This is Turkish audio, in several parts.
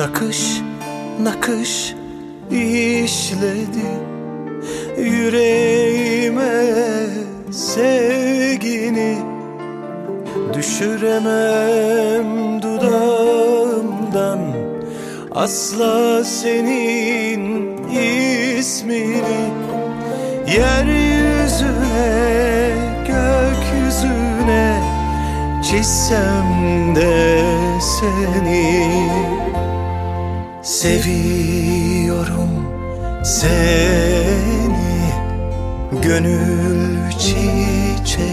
Nakış nakış işledi Yüreğime sevgini. Düşüremem dudağımdan Asla senin ismini. Yeryüzüne, gökyüzüne Çizsem de seni Seviyorum seni Gönül çiçeğim.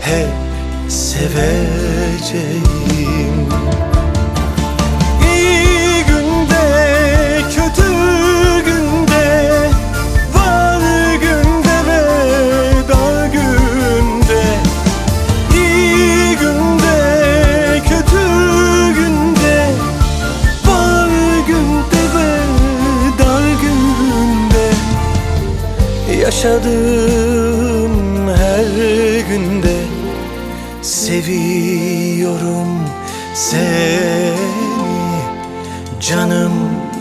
Hep seveceğim Yaşadığım her günde. Seviyorum seni Canım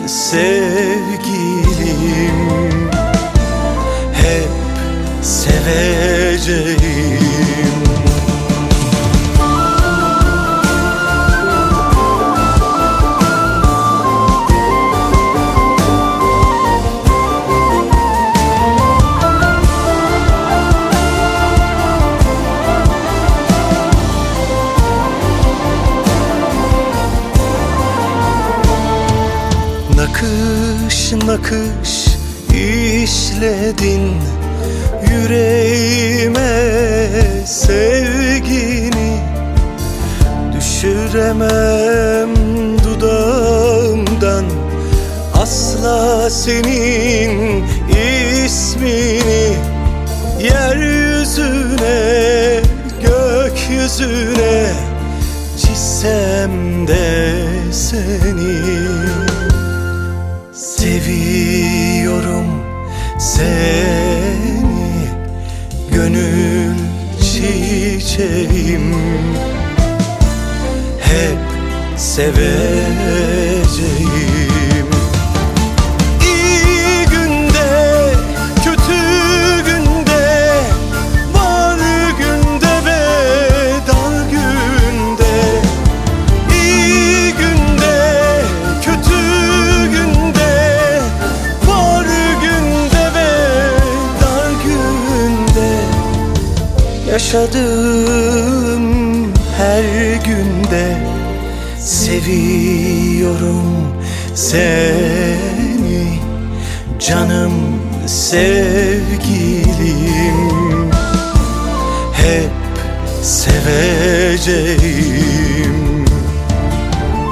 sevgilim. Hep seveceğim Nakış nakış işledin Yüreğime sevgini. Düşüremem dudağımdan Asla senin ismini. Yeryüzüne, gökyüzüne Çizsem de seni Seviyorum seni Gönül çiçeğim. Hep seveceğim Yaşadığım her günde Seviyorum seni. Canım sevgilim. Hep seveceğim.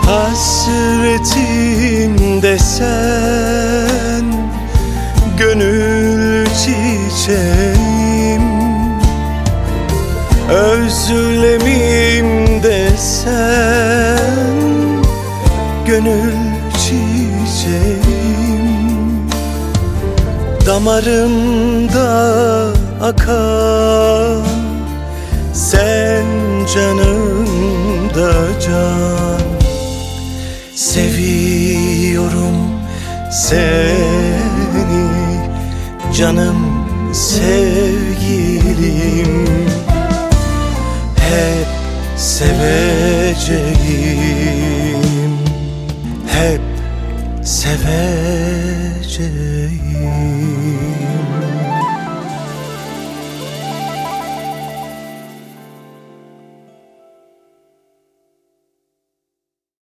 Hasretimde sen Gönül çiçeğim Özlemimde sen Gönül çiçeğim. Damarımda akan Sen canımda can. Seviyorum seni Canım sevgilim Hep seveceğim. Hep seveceğim